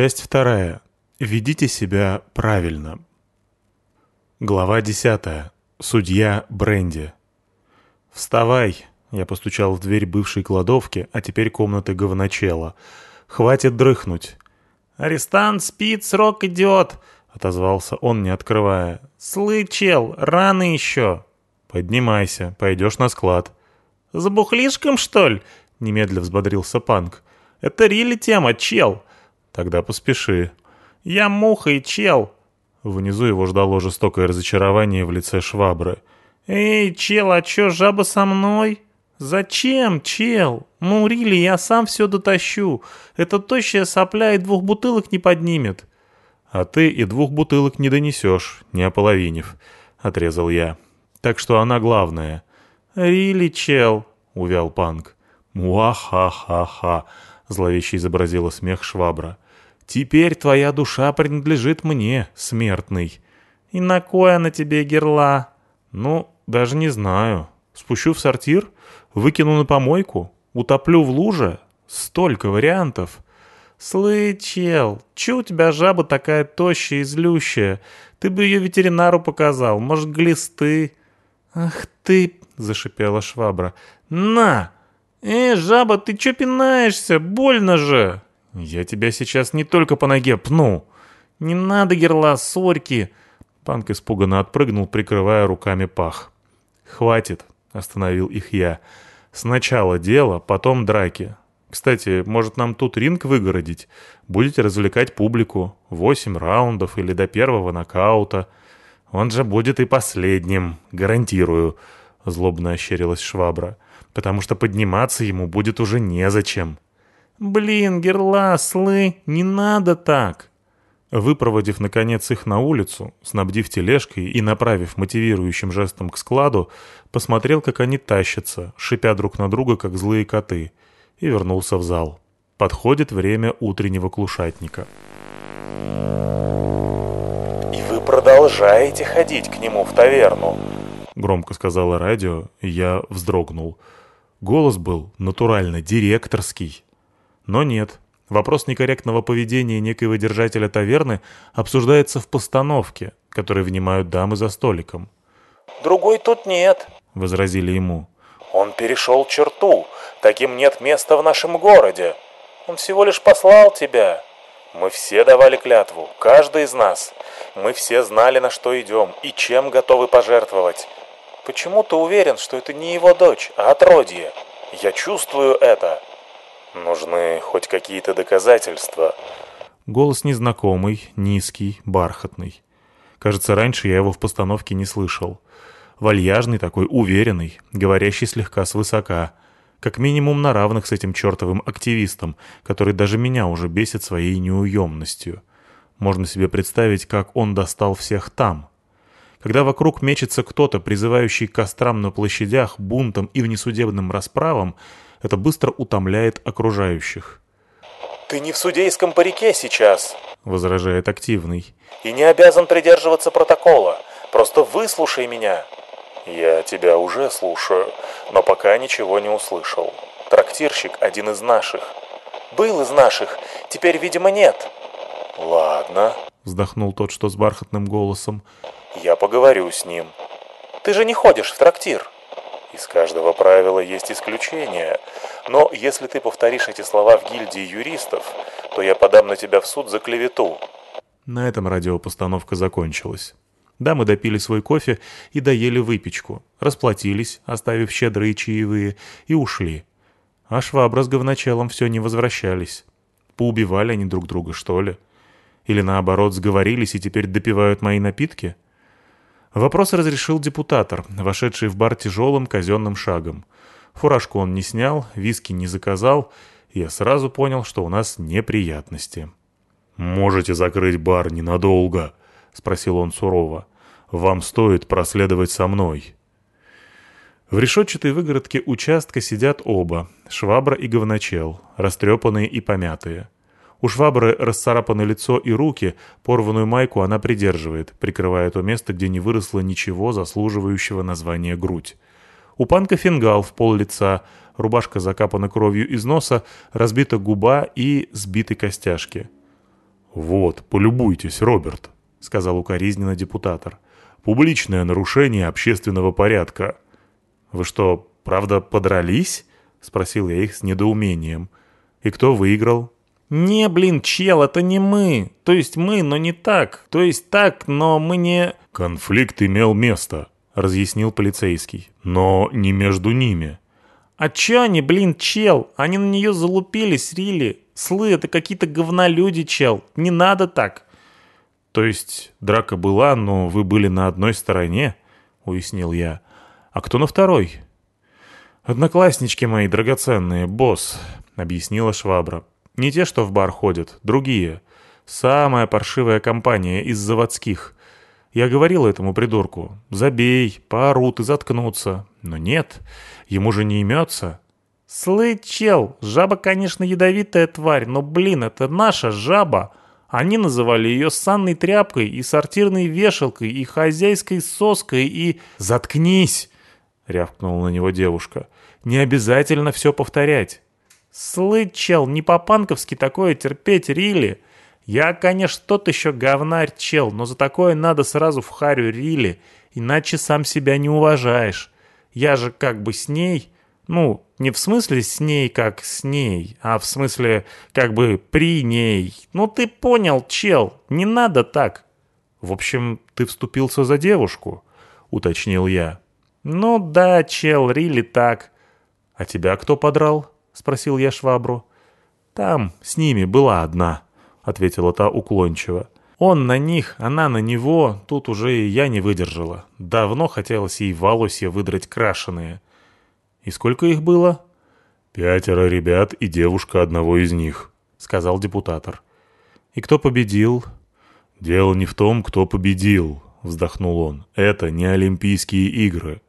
Часть вторая. Ведите себя правильно. Глава десятая. Судья Бренди. «Вставай!» — я постучал в дверь бывшей кладовки, а теперь комнаты говночела. «Хватит дрыхнуть!» «Арестант спит, срок идет!» — отозвался он, не открывая. «Слы, чел, рано еще!» «Поднимайся, пойдешь на склад». «За бухлишком, что ли?» — немедля взбодрился Панк. «Это рили тема, чел!» «Тогда поспеши». «Я муха и чел!» Внизу его ждало жестокое разочарование в лице швабры. «Эй, чел, а чё, жаба со мной?» «Зачем, чел? Мурили, я сам все дотащу. Эта тощая сопля и двух бутылок не поднимет». «А ты и двух бутылок не донесешь, не ополовинив», — отрезал я. «Так что она главная». «Рили, чел», — увял Панк. «Муа-ха-ха-ха», — зловеще изобразила смех швабра. Теперь твоя душа принадлежит мне, смертный. И на кой она тебе, герла? Ну, даже не знаю. Спущу в сортир, выкину на помойку, утоплю в луже. Столько вариантов. Слы, чел, чё у тебя жаба такая тощая и злющая? Ты бы ее ветеринару показал, может, глисты? Ах ты, зашипела швабра. На! Э, жаба, ты чё пинаешься? Больно же! «Я тебя сейчас не только по ноге пну!» «Не надо, герла, сорьки!» Панк испуганно отпрыгнул, прикрывая руками пах. «Хватит!» — остановил их я. «Сначала дело, потом драки. Кстати, может нам тут ринг выгородить? Будете развлекать публику. Восемь раундов или до первого нокаута. Он же будет и последним, гарантирую», — злобно ощерилась швабра. «Потому что подниматься ему будет уже незачем». «Блин, герласлы, не надо так!» Выпроводив, наконец, их на улицу, снабдив тележкой и направив мотивирующим жестом к складу, посмотрел, как они тащатся, шипя друг на друга, как злые коты, и вернулся в зал. Подходит время утреннего клушатника. «И вы продолжаете ходить к нему в таверну?» Громко сказала радио, и я вздрогнул. Голос был натурально директорский. Но нет. Вопрос некорректного поведения некоего держателя таверны обсуждается в постановке, которой внимают дамы за столиком. «Другой тут нет», — возразили ему. «Он перешел черту. Таким нет места в нашем городе. Он всего лишь послал тебя. Мы все давали клятву, каждый из нас. Мы все знали, на что идем и чем готовы пожертвовать. Почему ты уверен, что это не его дочь, а отродье? Я чувствую это». Нужны хоть какие-то доказательства. Голос незнакомый, низкий, бархатный. Кажется, раньше я его в постановке не слышал. Вальяжный такой, уверенный, говорящий слегка свысока. Как минимум на равных с этим чертовым активистом, который даже меня уже бесит своей неуемностью. Можно себе представить, как он достал всех там. Когда вокруг мечется кто-то, призывающий к кострам на площадях, бунтам и внесудебным расправам, это быстро утомляет окружающих. «Ты не в судейском парике сейчас», — возражает активный. «И не обязан придерживаться протокола. Просто выслушай меня». «Я тебя уже слушаю, но пока ничего не услышал. Трактирщик один из наших». «Был из наших, теперь, видимо, нет». «Ладно», — вздохнул тот, что с бархатным голосом. «Я поговорю с ним». «Ты же не ходишь в трактир». Из каждого правила есть исключение. Но если ты повторишь эти слова в гильдии юристов, то я подам на тебя в суд за клевету». На этом радиопостановка закончилась. Да, мы допили свой кофе и доели выпечку, расплатились, оставив щедрые чаевые, и ушли. А швабра с говночелом все не возвращались. Поубивали они друг друга, что ли? Или наоборот, сговорились и теперь допивают мои напитки?» Вопрос разрешил депутатор, вошедший в бар тяжелым казенным шагом. Фуражку он не снял, виски не заказал, и я сразу понял, что у нас неприятности. «Можете закрыть бар ненадолго?» — спросил он сурово. «Вам стоит проследовать со мной». В решетчатой выгородке участка сидят оба, швабра и говночел, растрепанные и помятые. У швабры расцарапано лицо и руки, порванную майку она придерживает, прикрывая то место, где не выросло ничего заслуживающего названия грудь. У панка фингал в пол лица, рубашка закапана кровью из носа, разбита губа и сбиты костяшки. «Вот, полюбуйтесь, Роберт», — сказал укоризненно депутатор. «Публичное нарушение общественного порядка». «Вы что, правда подрались?» — спросил я их с недоумением. «И кто выиграл?» «Не, блин, чел, это не мы. То есть мы, но не так. То есть так, но мы не...» «Конфликт имел место», — разъяснил полицейский. «Но не между ними». «А чё они, блин, чел? Они на нее залупились, рили. Слы, это какие-то говнолюди, чел. Не надо так». «То есть драка была, но вы были на одной стороне?» — уяснил я. «А кто на второй?» «Однокласснички мои драгоценные, босс», — объяснила швабра. Не те, что в бар ходят, другие. Самая паршивая компания из заводских. Я говорил этому придурку, забей, поорут и заткнутся. Но нет, ему же не имется. Слы, чел, жаба, конечно, ядовитая тварь, но, блин, это наша жаба. Они называли ее санной тряпкой и сортирной вешалкой, и хозяйской соской, и... «Заткнись!» — рявкнула на него девушка. «Не обязательно все повторять. Слы, чел, не по-панковски такое терпеть, Рили. Я, конечно, тот еще говнарь, чел, но за такое надо сразу в харю, Рили, иначе сам себя не уважаешь. Я же как бы с ней... Ну, не в смысле с ней как с ней, а в смысле как бы при ней. Ну ты понял, чел, не надо так. В общем, ты вступился за девушку, уточнил я. Ну да, чел, Рили так. А тебя кто подрал? — спросил я швабру. «Там с ними была одна», — ответила та уклончиво. «Он на них, она на него, тут уже и я не выдержала. Давно хотелось ей волосья выдрать крашеные». «И сколько их было?» «Пятеро ребят и девушка одного из них», — сказал депутатор. «И кто победил?» «Дело не в том, кто победил», — вздохнул он. «Это не Олимпийские игры.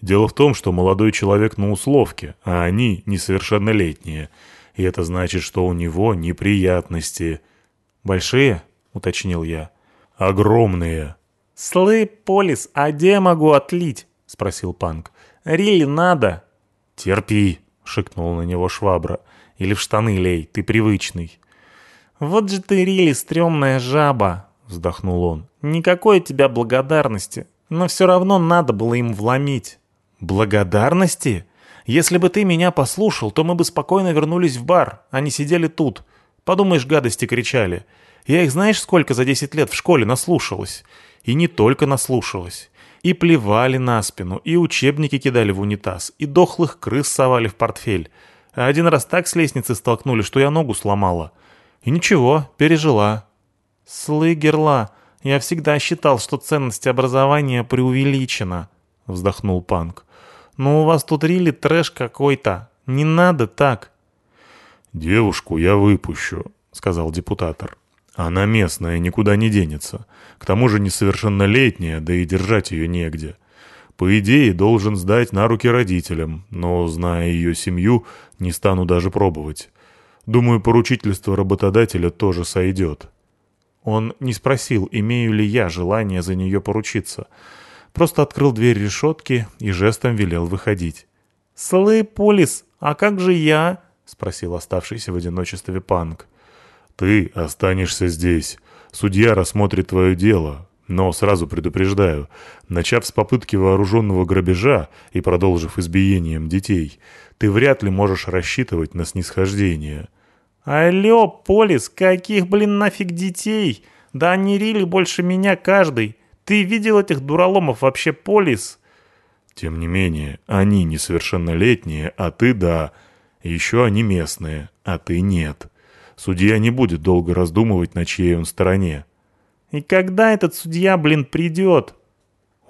Дело в том, что молодой человек на условке, а они несовершеннолетние. И это значит, что у него неприятности. «Большие?» — уточнил я. «Огромные». «Слы, Полис, а где я могу отлить?» — спросил Панк. «Рили надо». «Терпи», — шикнул на него швабра. «Или в штаны лей, ты привычный». «Вот же ты, Рили, стрёмная жаба», — вздохнул он. «Никакой от тебя благодарности, но все равно надо было им вломить». «Благодарности? Если бы ты меня послушал, то мы бы спокойно вернулись в бар, а не сидели тут. Подумаешь, гадости кричали. Я их знаешь, сколько за 10 лет в школе наслушалась? И не только наслушалась. И плевали на спину, и учебники кидали в унитаз, и дохлых крыс совали в портфель. А один раз так с лестницы столкнули, что я ногу сломала. И ничего, пережила. Слыгерла, я всегда считал, что ценность образования преувеличена, вздохнул Панк. «Ну у вас тут рили трэш какой-то. Не надо так». «Девушку я выпущу», — сказал депутатор. «Она местная, никуда не денется. К тому же несовершеннолетняя, да и держать ее негде. По идее, должен сдать на руки родителям, но, зная ее семью, не стану даже пробовать. Думаю, поручительство работодателя тоже сойдет». Он не спросил, имею ли я желание за нее поручиться — просто открыл дверь решетки и жестом велел выходить. «Слы, Полис, а как же я?» — спросил оставшийся в одиночестве Панк. «Ты останешься здесь. Судья рассмотрит твое дело, но сразу предупреждаю, начав с попытки вооруженного грабежа и продолжив избиением детей, ты вряд ли можешь рассчитывать на снисхождение». «Алло, Полис, каких, блин, нафиг детей? Да они рили больше меня каждый. Ты видел этих дураломов вообще, Полис?» «Тем не менее, они несовершеннолетние, а ты да. Еще они местные, а ты нет. Судья не будет долго раздумывать, на чьей он стороне». «И когда этот судья, блин, придет?»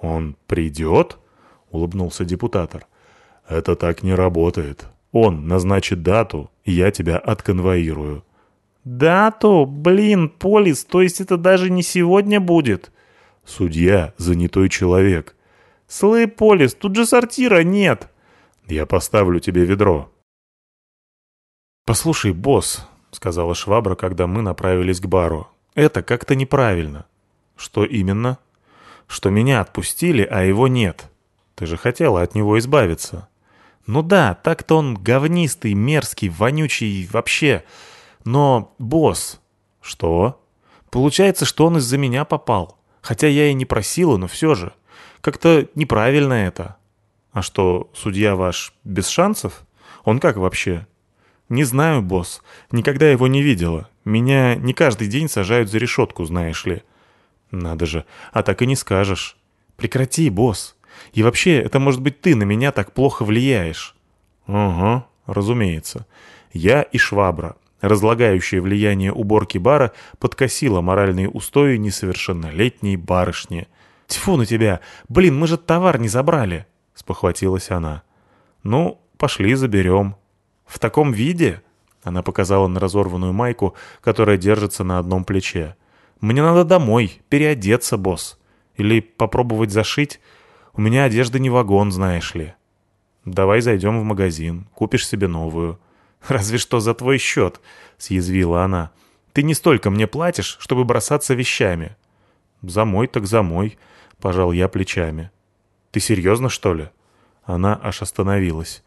«Он придет?» — улыбнулся депутатор. «Это так не работает. Он назначит дату, и я тебя отконвоирую». «Дату? Блин, Полис, то есть это даже не сегодня будет?» Судья — занятой человек. Слэй Полис, тут же сортира нет. Я поставлю тебе ведро. Послушай, босс, — сказала швабра, когда мы направились к бару. Это как-то неправильно. Что именно? Что меня отпустили, а его нет. Ты же хотела от него избавиться. Ну да, так-то он говнистый, мерзкий, вонючий вообще. Но, босс... Что? Получается, что он из-за меня попал. Хотя я и не просила, но все же. Как-то неправильно это. А что, судья ваш без шансов? Он как вообще? Не знаю, босс. Никогда его не видела. Меня не каждый день сажают за решетку, знаешь ли. Надо же, а так и не скажешь. Прекрати, босс. И вообще, это может быть ты на меня так плохо влияешь. Ага, разумеется. Я и швабра, разлагающее влияние уборки бара, подкосило моральные устои несовершеннолетней барышни. «Тьфу на тебя! Блин, мы же товар не забрали!» — спохватилась она. «Ну, пошли заберем». «В таком виде?» — она показала на разорванную майку, которая держится на одном плече. «Мне надо домой, переодеться, босс. Или попробовать зашить. У меня одежда не вагон, знаешь ли». «Давай зайдем в магазин, купишь себе новую». «Разве что за твой счет», — съязвила она. «Ты не столько мне платишь, чтобы бросаться вещами». «За мой так за мой», — пожал я плечами. «Ты серьезно, что ли?» Она аж остановилась.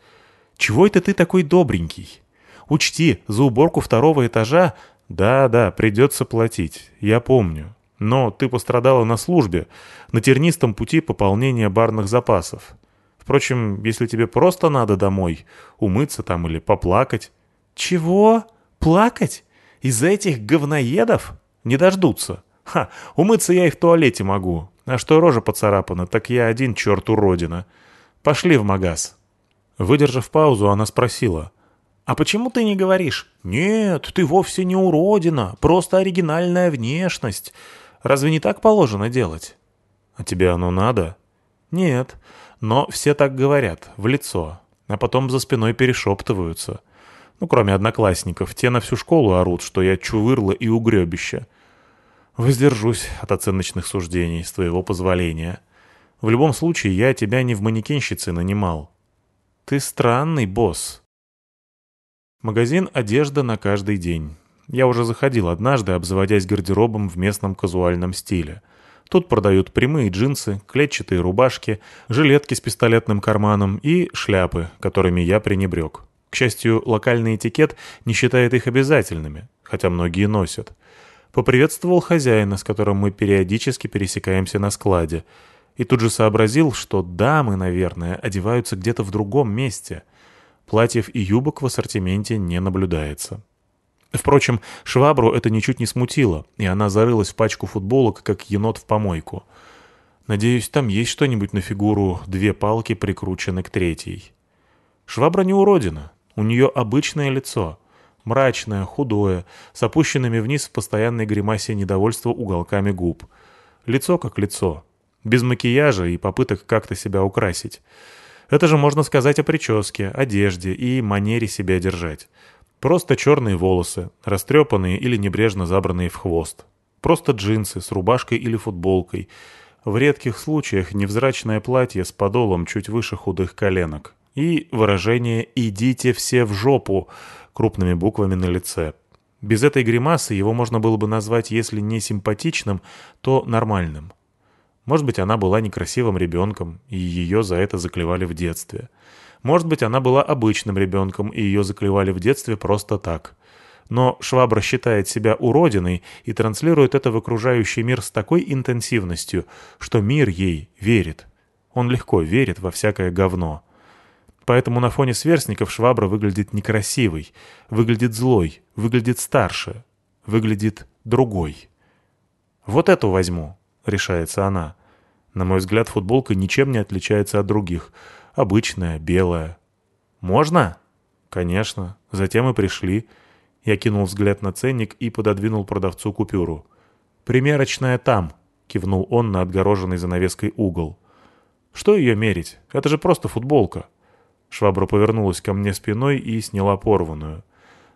«Чего это ты такой добренький? Учти, за уборку второго этажа...» «Да-да, придется платить, я помню. Но ты пострадала на службе, на тернистом пути пополнения барных запасов. Впрочем, если тебе просто надо домой, умыться там или поплакать... Чего? Плакать? Из-за этих говноедов? Не дождутся. Ха, умыться я и в туалете могу. А что рожа поцарапана, так я один черт уродина. Пошли в магаз. Выдержав паузу, она спросила. «А почему ты не говоришь?» «Нет, ты вовсе не уродина, просто оригинальная внешность. Разве не так положено делать?» «А тебе оно надо?» «Нет, но все так говорят, в лицо, а потом за спиной перешептываются. Ну, кроме одноклассников, те на всю школу орут, что я чувырло и угребище. Воздержусь от оценочных суждений, с твоего позволения. В любом случае, я тебя не в манекенщице нанимал. Ты странный босс. Магазин «Одежда на каждый день». Я уже заходил однажды, обзаводясь гардеробом в местном казуальном стиле — Тут продают прямые джинсы, клетчатые рубашки, жилетки с пистолетным карманом и шляпы, которыми я пренебрег. К счастью, локальный этикет не считает их обязательными, хотя многие носят. Поприветствовал хозяина, с которым мы периодически пересекаемся на складе, и тут же сообразил, что дамы, наверное, одеваются где-то в другом месте. Платьев и юбок в ассортименте не наблюдается. Впрочем, швабру это ничуть не смутило, и она зарылась в пачку футболок, как енот в помойку. Надеюсь, там есть что-нибудь на фигуру «две палки прикручены к третьей». Швабра не уродина, у нее обычное лицо. Мрачное, худое, с опущенными вниз в постоянной гримасе недовольства уголками губ. Лицо как лицо. Без макияжа и попыток как-то себя украсить. Это же можно сказать о прическе, одежде и манере себя держать. Просто черные волосы, растрепанные или небрежно забранные в хвост. Просто джинсы с рубашкой или футболкой. В редких случаях невзрачное платье с подолом чуть выше худых коленок. И выражение «идите все в жопу» крупными буквами на лице. Без этой гримасы его можно было бы назвать, если не симпатичным, то нормальным. Может быть, она была некрасивым ребенком, и ее за это заклевали в детстве. Может быть, она была обычным ребенком, и ее заклевали в детстве просто так. Но Швабра считает себя уродиной и транслирует это в окружающий мир с такой интенсивностью, что мир ей верит. Он легко верит во всякое говно. Поэтому на фоне сверстников Швабра выглядит некрасивой, выглядит злой, выглядит старше, выглядит другой. «Вот эту возьму», — решается она. На мой взгляд, футболка ничем не отличается от других — обычная, белая. «Можно?» «Конечно. Затем и пришли». Я кинул взгляд на ценник и пододвинул продавцу купюру. «Примерочная там», — кивнул он на отгороженный занавеской угол. «Что ее мерить? Это же просто футболка». Швабра повернулась ко мне спиной и сняла порванную.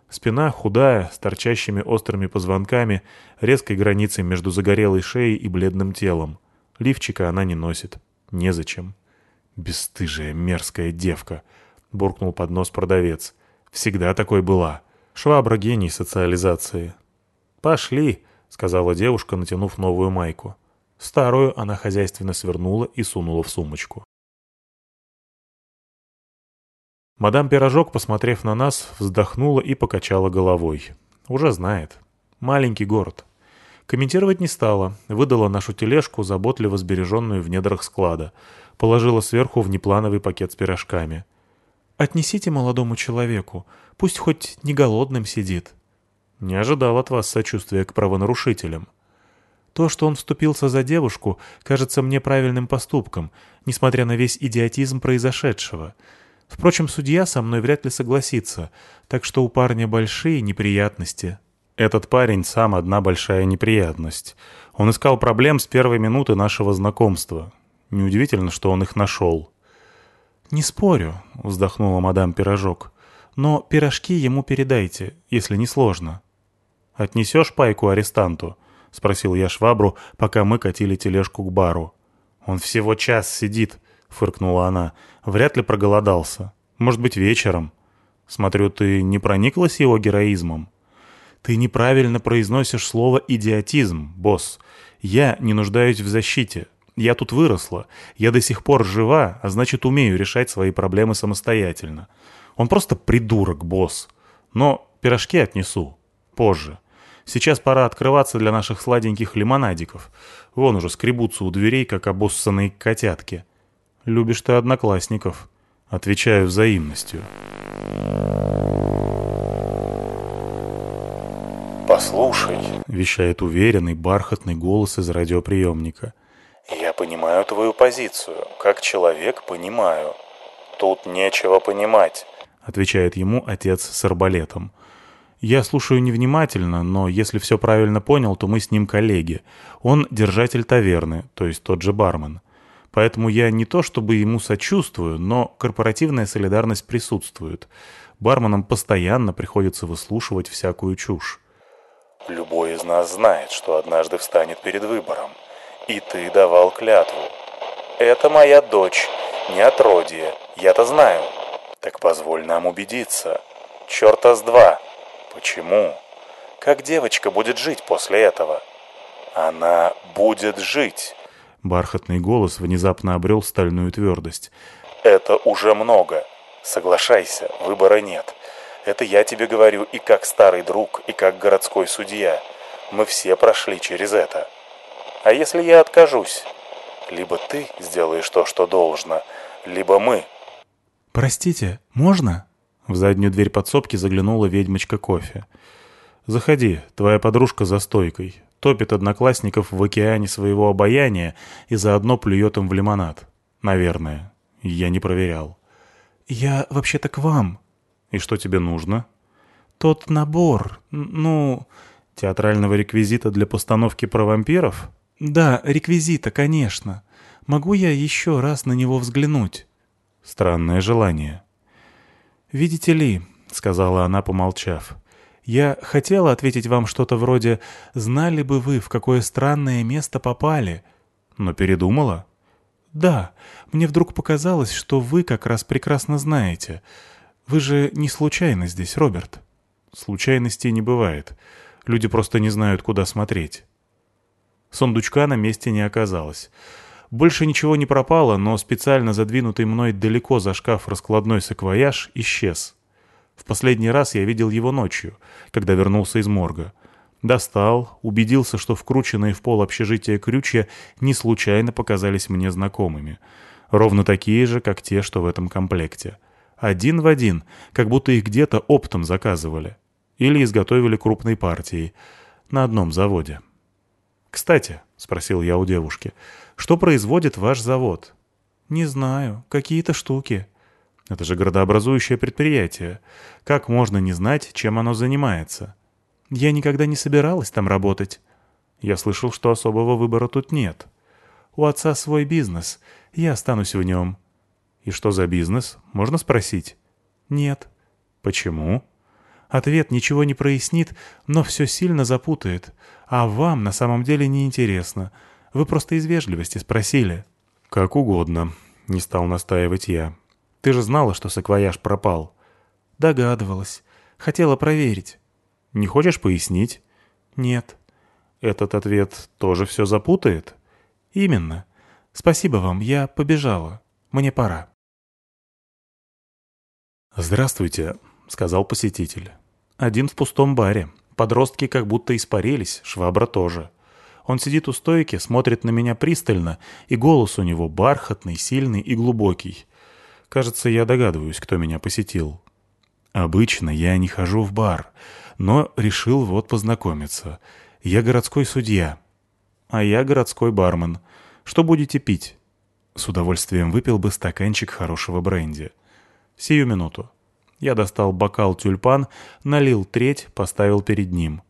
Спина худая, с торчащими острыми позвонками, резкой границей между загорелой шеей и бледным телом. Лифчика она не носит. Незачем. «Бесстыжая мерзкая девка», — буркнул под нос продавец. «Всегда такой была. Швабра гений социализации». «Пошли», — сказала девушка, натянув новую майку. Старую она хозяйственно свернула и сунула в сумочку. Мадам Пирожок, посмотрев на нас, вздохнула и покачала головой. Уже знает. Маленький город. Комментировать не стала, выдала нашу тележку, заботливо сбереженную в недрах склада. Положила сверху внеплановый пакет с пирожками. «Отнесите молодому человеку, пусть хоть не голодным сидит». Не ожидал от вас сочувствия к правонарушителям. То, что он вступился за девушку, кажется мне правильным поступком, несмотря на весь идиотизм произошедшего. Впрочем, судья со мной вряд ли согласится, так что у парня большие неприятности. Этот парень сам одна большая неприятность. Он искал проблем с первой минуты нашего знакомства. Неудивительно, что он их нашел. «Не спорю», — вздохнула мадам Пирожок. «Но пирожки ему передайте, если не сложно». «Отнесешь пайку арестанту?» — спросил я швабру, пока мы катили тележку к бару. «Он всего час сидит», — фыркнула она. «Вряд ли проголодался. Может быть, вечером. Смотрю, ты не прониклась его героизмом?» «Ты неправильно произносишь слово «идиотизм», босс. Я не нуждаюсь в защите. Я тут выросла. Я до сих пор жива, а значит, умею решать свои проблемы самостоятельно. Он просто придурок, босс. Но пирожки отнесу. Позже. Сейчас пора открываться для наших сладеньких лимонадиков. Вон уже скребутся у дверей, как обоссанные котятки. Любишь ты одноклассников. Отвечаю взаимностью. «Послушай», — вещает уверенный, бархатный голос из радиоприемника. «Я понимаю твою позицию. Как человек понимаю. Тут нечего понимать», — отвечает ему отец с арбалетом. Я слушаю невнимательно, но если все правильно понял, то мы с ним коллеги. Он держатель таверны, то есть тот же бармен. Поэтому я не то чтобы ему сочувствую, но корпоративная солидарность присутствует. Барменам постоянно приходится выслушивать всякую чушь. «Любой из нас знает, что однажды встанет перед выбором. И ты давал клятву. Это моя дочь, не отродье, я-то знаю. Так позволь нам убедиться. Черта с два!» Почему? Как девочка будет жить после этого? Она будет жить. Бархатный голос внезапно обрел стальную твердость. Это уже много. Соглашайся, выбора нет. Это я тебе говорю и как старый друг, и как городской судья. Мы все прошли через это. А если я откажусь? Либо ты сделаешь то, что должно, либо мы. Простите, можно? В заднюю дверь подсобки заглянула ведьмочка кофе. «Заходи, твоя подружка за стойкой. Топит одноклассников в океане своего обаяния и заодно плюет им в лимонад. Наверное. Я не проверял». «Я вообще-то к вам». «И что тебе нужно?» «Тот набор, ну...» «Театрального реквизита для постановки про вампиров?» «Да, реквизита, конечно. Могу я еще раз на него взглянуть?» «Странное желание». «Видите ли», — сказала она, помолчав, — «я хотела ответить вам что-то вроде «Знали бы вы, в какое странное место попали?» Но передумала?» «Да, мне вдруг показалось, что вы как раз прекрасно знаете. Вы же не случайно здесь, Роберт?» «Случайностей не бывает. Люди просто не знают, куда смотреть». Сундучка на месте не оказалось. Больше ничего не пропало, но специально задвинутый мной далеко за шкаф раскладной саквояж исчез. В последний раз я видел его ночью, когда вернулся из морга. Достал, убедился, что вкрученные в пол общежития крючья не случайно показались мне знакомыми. Ровно такие же, как те, что в этом комплекте. Один в один, как будто их где-то оптом заказывали. Или изготовили крупной партией. На одном заводе. «Кстати», — спросил я у девушки, — что производит ваш завод? Не знаю, какие-то штуки. Это же градообразующее предприятие. Как можно не знать, чем оно занимается? Я никогда не собиралась там работать. Я слышал, что особого выбора тут нет. У отца свой бизнес, я останусь в нем. И что за бизнес, можно спросить? Нет. Почему? Ответ ничего не прояснит, но все сильно запутает. А вам на самом деле не интересно. Вы просто из вежливости спросили». «Как угодно», — не стал настаивать я. «Ты же знала, что саквояж пропал?» «Догадывалась. Хотела проверить». «Не хочешь пояснить?» «Нет». «Этот ответ тоже все запутает?» «Именно. Спасибо вам, я побежала. Мне пора». «Здравствуйте», — сказал посетитель. «Один в пустом баре. Подростки как будто испарились, швабра тоже». Он сидит у стойки, смотрит на меня пристально, и голос у него бархатный, сильный и глубокий. Кажется, я догадываюсь, кто меня посетил. Обычно я не хожу в бар, но решил вот познакомиться. Я городской судья. А я городской бармен. Что будете пить? С удовольствием выпил бы стаканчик хорошего бренди. Сию минуту. Я достал бокал тюльпан, налил треть, поставил перед ним.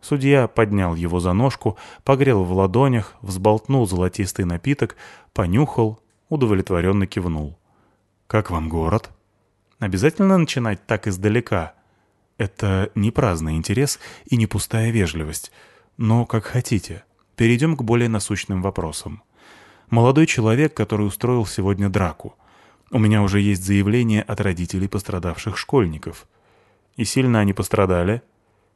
Судья поднял его за ножку, погрел в ладонях, взболтнул золотистый напиток, понюхал, удовлетворенно кивнул. «Как вам город?» Обязательно начинать так издалека. Это не праздный интерес и не пустая вежливость. Но как хотите. Перейдем к более насущным вопросам. Молодой человек, который устроил сегодня драку. У меня уже есть заявление от родителей пострадавших школьников. И сильно они пострадали?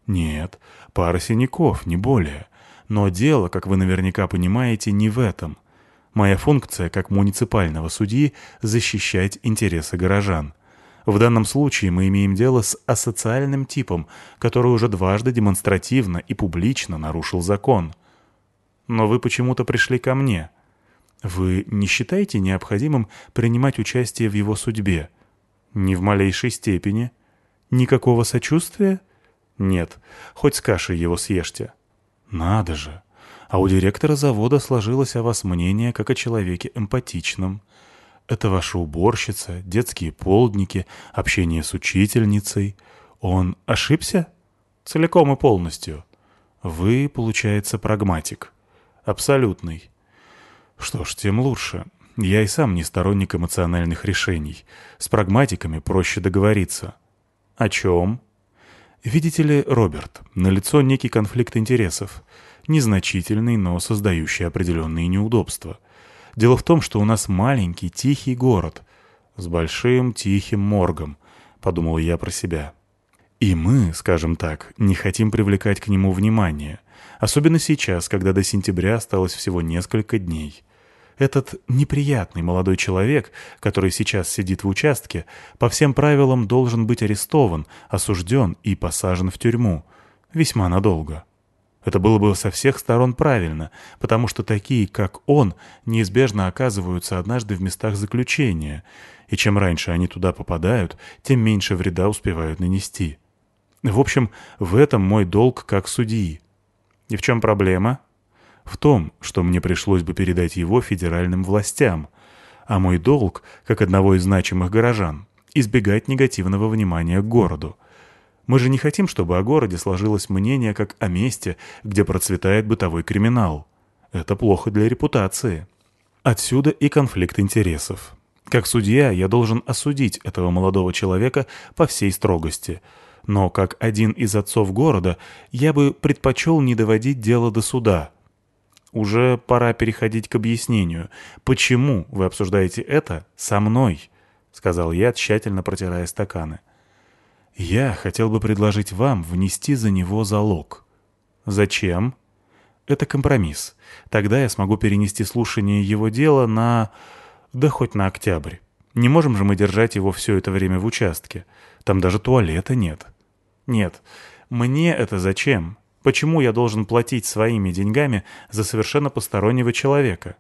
Нет, пара синяков, не более. Но дело, как вы наверняка понимаете, не в этом. Моя функция, как муниципального судьи, защищать интересы горожан. В данном случае мы имеем дело с асоциальным типом, который уже дважды демонстративно и публично нарушил закон. Но вы почему-то пришли ко мне. Вы не считаете необходимым принимать участие в его судьбе? Ни в малейшей степени. Никакого сочувствия? Нет, хоть с кашей его съешьте. Надо же. А у директора завода сложилось о вас мнение как о человеке эмпатичном. Это ваша уборщица, детские полдники, общение с учительницей. Он ошибся? Целиком и полностью. Вы, получается, прагматик. Абсолютный. Что ж, тем лучше. Я и сам не сторонник эмоциональных решений. С прагматиками проще договориться. О чем? Видите ли, Роберт, налицо некий конфликт интересов. Незначительный, но создающий определенные неудобства — Дело в том, что у нас маленький, тихий город. С большим, тихим моргом, подумал я про себя. И мы, скажем так, не хотим привлекать к нему внимание. Особенно сейчас, когда до сентября осталось всего несколько дней. Этот неприятный молодой человек, который сейчас сидит в участке, по всем правилам должен быть арестован, осужден и посажен в тюрьму. Весьма надолго. Это было бы со всех сторон правильно, потому что такие, как он, неизбежно оказываются однажды в местах заключения, и чем раньше они туда попадают, тем меньше вреда успевают нанести. В общем, в этом мой долг как судьи. И в чем проблема? В том, что мне пришлось бы передать его федеральным властям, а мой долг, как одного из значимых горожан, избегать негативного внимания к городу, мы же не хотим, чтобы о городе сложилось мнение как о месте, где процветает бытовой криминал. Это плохо для репутации. Отсюда и конфликт интересов. Как судья я должен осудить этого молодого человека по всей строгости. Но как один из отцов города я бы предпочел не доводить дело до суда. Уже пора переходить к объяснению, почему вы обсуждаете это со мной, сказал я, тщательно протирая стаканы. — я хотел бы предложить вам внести за него залог. Зачем? Это компромисс. Тогда я смогу перенести слушание его дела на... да хоть на октябрь. Не можем же мы держать его все это время в участке. Там даже туалета нет. Нет, мне это зачем? Почему я должен платить своими деньгами за совершенно постороннего человека?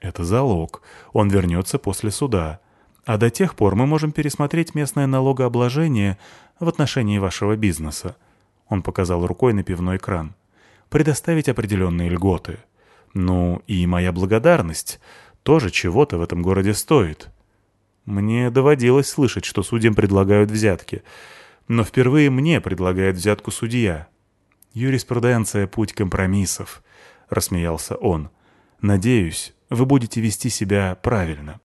Это залог. Он вернется после суда. А до тех пор мы можем пересмотреть местное налогообложение в отношении вашего бизнеса. Он показал рукой на пивной кран. Предоставить определенные льготы. Ну и моя благодарность тоже чего-то в этом городе стоит. Мне доводилось слышать, что судьям предлагают взятки. Но впервые мне предлагает взятку судья. Юриспруденция — путь компромиссов, — рассмеялся он. Надеюсь, вы будете вести себя правильно.